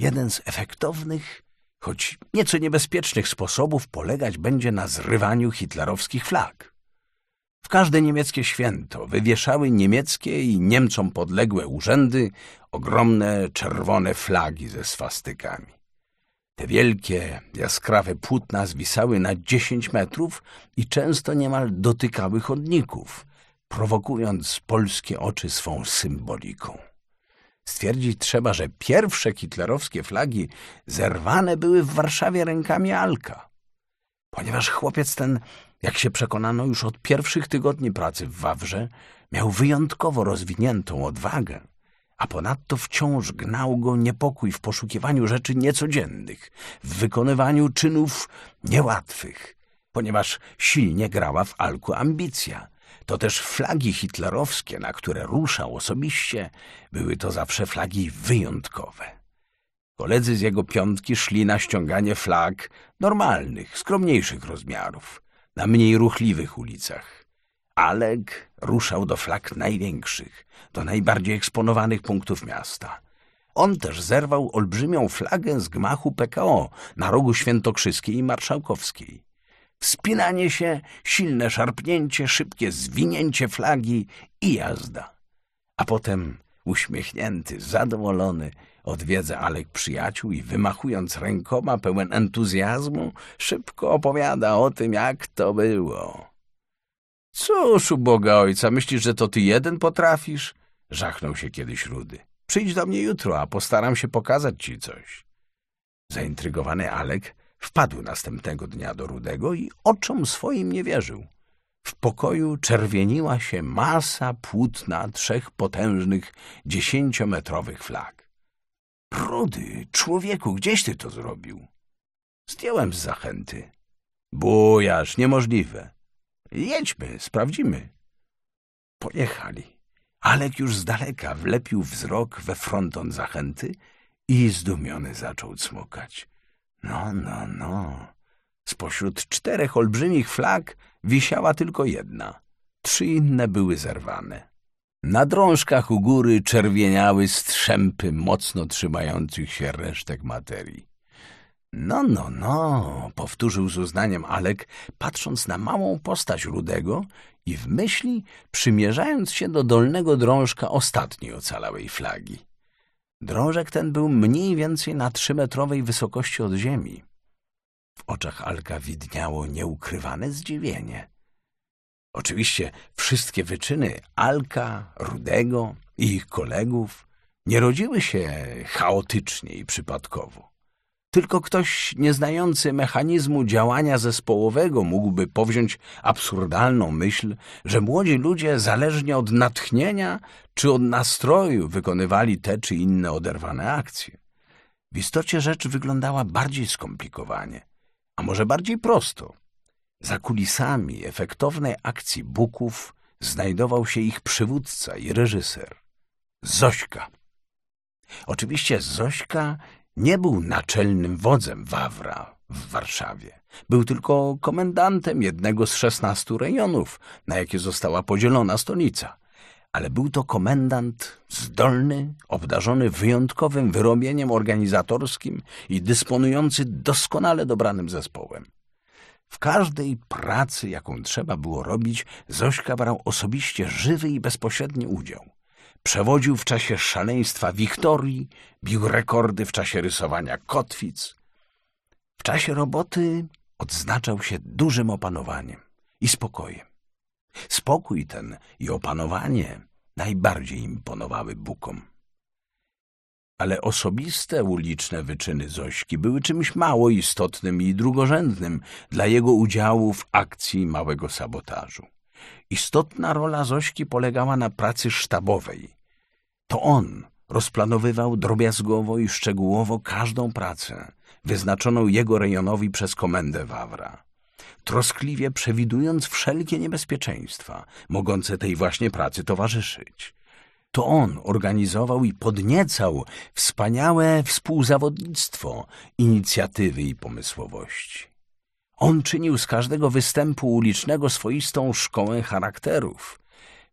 Jeden z efektownych, choć nieco niebezpiecznych sposobów polegać będzie na zrywaniu hitlerowskich flag. W każde niemieckie święto wywieszały niemieckie i Niemcom podległe urzędy ogromne czerwone flagi ze swastykami. Te wielkie, jaskrawe płótna zwisały na dziesięć metrów i często niemal dotykały chodników, prowokując polskie oczy swą symboliką. Stwierdzić trzeba, że pierwsze hitlerowskie flagi zerwane były w Warszawie rękami Alka. Ponieważ chłopiec ten, jak się przekonano już od pierwszych tygodni pracy w Wawrze, miał wyjątkowo rozwiniętą odwagę, a ponadto wciąż gnał go niepokój w poszukiwaniu rzeczy niecodziennych, w wykonywaniu czynów niełatwych, ponieważ silnie grała w Alku ambicja – to też flagi hitlerowskie, na które ruszał osobiście, były to zawsze flagi wyjątkowe. Koledzy z jego piątki szli na ściąganie flag normalnych, skromniejszych rozmiarów, na mniej ruchliwych ulicach. Alek ruszał do flag największych, do najbardziej eksponowanych punktów miasta. On też zerwał olbrzymią flagę z gmachu PKO na rogu Świętokrzyskiej i Marszałkowskiej. Wspinanie się, silne szarpnięcie, szybkie zwinięcie flagi i jazda. A potem uśmiechnięty, zadowolony, odwiedza Alek przyjaciół i wymachując rękoma pełen entuzjazmu, szybko opowiada o tym, jak to było. Cóż, uboga ojca, myślisz, że to ty jeden potrafisz? Żachnął się kiedyś Rudy. Przyjdź do mnie jutro, a postaram się pokazać ci coś. Zaintrygowany Alek Wpadł następnego dnia do Rudego i oczom swoim nie wierzył. W pokoju czerwieniła się masa płótna trzech potężnych, dziesięciometrowych flag. Rudy, człowieku, gdzieś ty to zrobił? Zdjąłem z zachęty. Bujasz, niemożliwe. Jedźmy, sprawdzimy. Pojechali. Alek już z daleka wlepił wzrok we fronton zachęty i zdumiony zaczął cmokać. No, no, no. Spośród czterech olbrzymich flag wisiała tylko jedna. Trzy inne były zerwane. Na drążkach u góry czerwieniały strzępy mocno trzymających się resztek materii. No, no, no, powtórzył z uznaniem Alek, patrząc na małą postać Rudego i w myśli przymierzając się do dolnego drążka ostatniej ocalałej flagi. Drążek ten był mniej więcej na trzymetrowej wysokości od ziemi. W oczach Alka widniało nieukrywane zdziwienie. Oczywiście wszystkie wyczyny Alka, Rudego i ich kolegów nie rodziły się chaotycznie i przypadkowo. Tylko ktoś nieznający mechanizmu działania zespołowego mógłby powziąć absurdalną myśl, że młodzi ludzie zależnie od natchnienia czy od nastroju wykonywali te czy inne oderwane akcje. W istocie rzecz wyglądała bardziej skomplikowanie, a może bardziej prosto. Za kulisami efektownej akcji Buków znajdował się ich przywódca i reżyser. Zośka. Oczywiście Zośka nie był naczelnym wodzem Wawra w Warszawie. Był tylko komendantem jednego z szesnastu rejonów, na jakie została podzielona stolica. Ale był to komendant zdolny, obdarzony wyjątkowym wyrobieniem organizatorskim i dysponujący doskonale dobranym zespołem. W każdej pracy, jaką trzeba było robić, Zośka brał osobiście żywy i bezpośredni udział. Przewodził w czasie szaleństwa Wiktorii, bił rekordy w czasie rysowania kotwic. W czasie roboty odznaczał się dużym opanowaniem i spokojem. Spokój ten i opanowanie najbardziej imponowały Bukom. Ale osobiste uliczne wyczyny Zośki były czymś mało istotnym i drugorzędnym dla jego udziału w akcji małego sabotażu. Istotna rola Zośki polegała na pracy sztabowej. To on rozplanowywał drobiazgowo i szczegółowo każdą pracę wyznaczoną jego rejonowi przez komendę Wawra, troskliwie przewidując wszelkie niebezpieczeństwa mogące tej właśnie pracy towarzyszyć. To on organizował i podniecał wspaniałe współzawodnictwo inicjatywy i pomysłowości. On czynił z każdego występu ulicznego swoistą szkołę charakterów.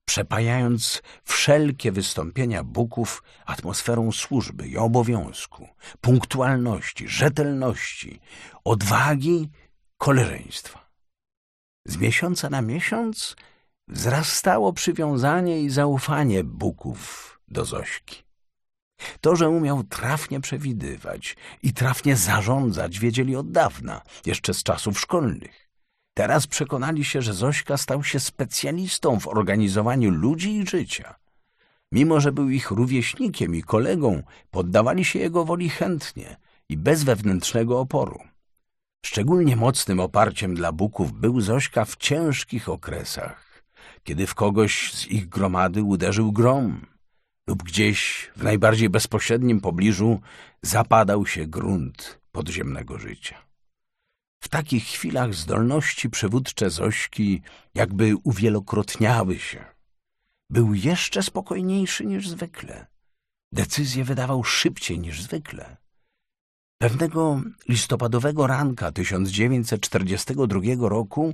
przepajając wszelkie wystąpienia Buków atmosferą służby i obowiązku, punktualności, rzetelności, odwagi, koleżeństwa. Z miesiąca na miesiąc wzrastało przywiązanie i zaufanie Buków do Zośki. To, że umiał trafnie przewidywać i trafnie zarządzać, wiedzieli od dawna, jeszcze z czasów szkolnych. Teraz przekonali się, że Zośka stał się specjalistą w organizowaniu ludzi i życia. Mimo, że był ich rówieśnikiem i kolegą, poddawali się jego woli chętnie i bez wewnętrznego oporu. Szczególnie mocnym oparciem dla Buków był Zośka w ciężkich okresach, kiedy w kogoś z ich gromady uderzył grom lub gdzieś w najbardziej bezpośrednim pobliżu zapadał się grunt podziemnego życia. W takich chwilach zdolności przywódcze Zośki jakby uwielokrotniały się. Był jeszcze spokojniejszy niż zwykle. Decyzje wydawał szybciej niż zwykle. Pewnego listopadowego ranka 1942 roku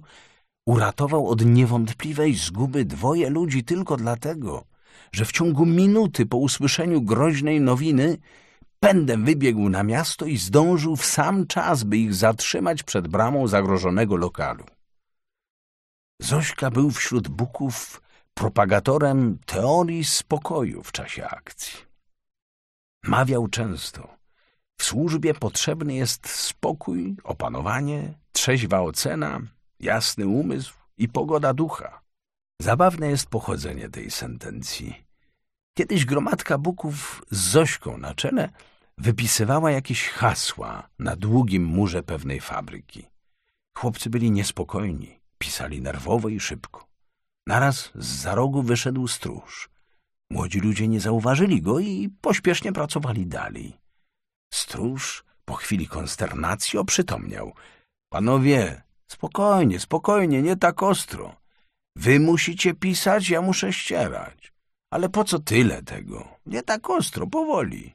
uratował od niewątpliwej zguby dwoje ludzi tylko dlatego, że w ciągu minuty po usłyszeniu groźnej nowiny pędem wybiegł na miasto i zdążył w sam czas, by ich zatrzymać przed bramą zagrożonego lokalu. Zośka był wśród Buków propagatorem teorii spokoju w czasie akcji. Mawiał często, w służbie potrzebny jest spokój, opanowanie, trzeźwa ocena, jasny umysł i pogoda ducha. Zabawne jest pochodzenie tej sentencji. Kiedyś gromadka Buków z Zośką na czele wypisywała jakieś hasła na długim murze pewnej fabryki. Chłopcy byli niespokojni, pisali nerwowo i szybko. Naraz z za rogu wyszedł stróż. Młodzi ludzie nie zauważyli go i pośpiesznie pracowali dalej. Stróż po chwili konsternacji oprzytomniał. — Panowie, spokojnie, spokojnie, nie tak ostro. Wy musicie pisać, ja muszę ścierać. Ale po co tyle tego? Nie tak ostro, powoli.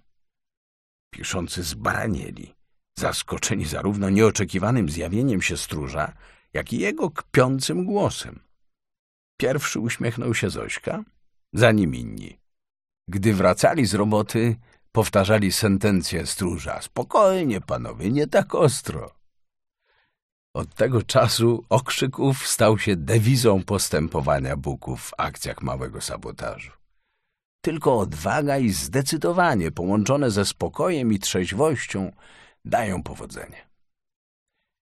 Piszący zbaranieli, zaskoczeni zarówno nieoczekiwanym zjawieniem się stróża, jak i jego kpiącym głosem. Pierwszy uśmiechnął się Zośka, za nim inni. Gdy wracali z roboty, powtarzali sentencję stróża. Spokojnie, panowie, nie tak ostro. Od tego czasu okrzyków stał się dewizą postępowania Buków w akcjach małego sabotażu. Tylko odwaga i zdecydowanie połączone ze spokojem i trzeźwością dają powodzenie.